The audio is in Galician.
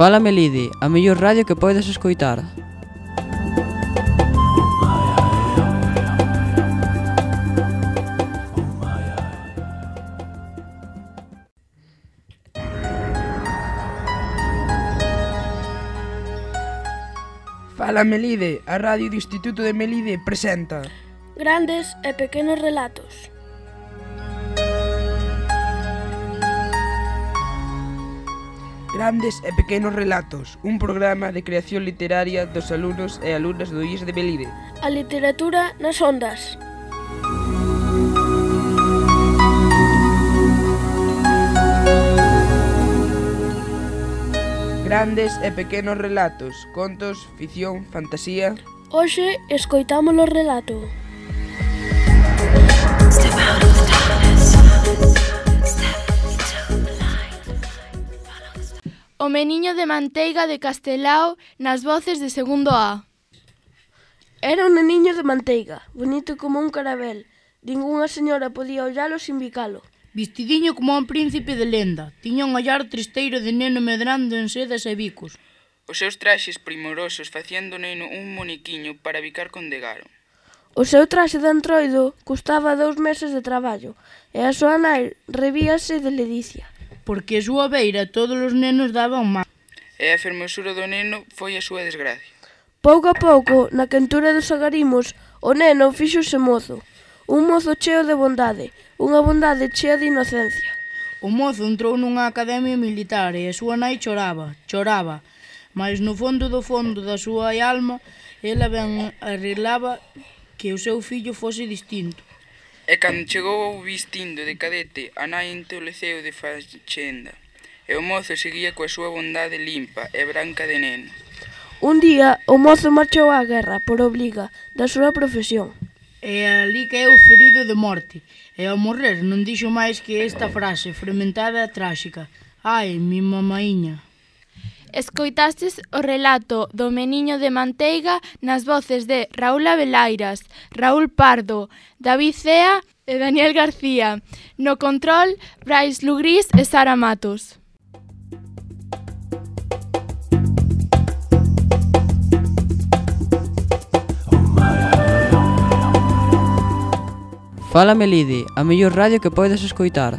Fala Melide, a mellor radio que podes escoitar. Fala Melide, a radio do Instituto de Melide presenta. Grandes e pequenos relatos. Grandes e pequenos relatos, un programa de creación literaria dos alumnos e alumnas do IES de Melide. A literatura nas ondas. Grandes e pequenos relatos, contos, ficción, fantasía... Hoxe escoitamos o relato. O meniño de manteiga de Castelao nas voces de segundo A. Era un meniño de manteiga, bonito como un carabel. Ningunha señora podía ollalo sin bicalo. Vistidiño como un príncipe de lenda, tiña un ollar tristeiro de neno medrando en sedas e bicos. Os seus traxes primorosos facían do neno un moniquiño para bicar con degaro. O seu traxe de antroido custaba dous meses de traballo e a súa nai revíase de ledicia. Porque a súa beira todos os nenos daban má. E a fermosura do neno foi a súa desgracia. Pouco a pouco, na quentura dos agarimos, o neno fíxose mozo Un mozo cheo de bondade, unha bondade chea de inocencia. O mozo entrou nunha academia militar e a súa nai choraba, choraba, mas no fondo do fondo da súa alma ela ben arreglaba que o seu fillo fose distinto. E cando chegou o vistindo de cadete, a nai entoleceu de fachenda, e o mozo seguía coa súa bondade limpa e branca de neno. Un día, o mozo marchou á guerra por obliga da súa profesión e ali caeu ferido de morte, e ao morrer non dixo máis que esta frase fermentada e tráxica. Ai, mi mamaiña. Escoitastes o relato do Meniño de Manteiga nas voces de Raúl Abelairas, Raúl Pardo, David Cea e Daniel García. No control, Brais Lugrís e Sara Matos. Fálame Lidi, a mellor radio que podes escoitar.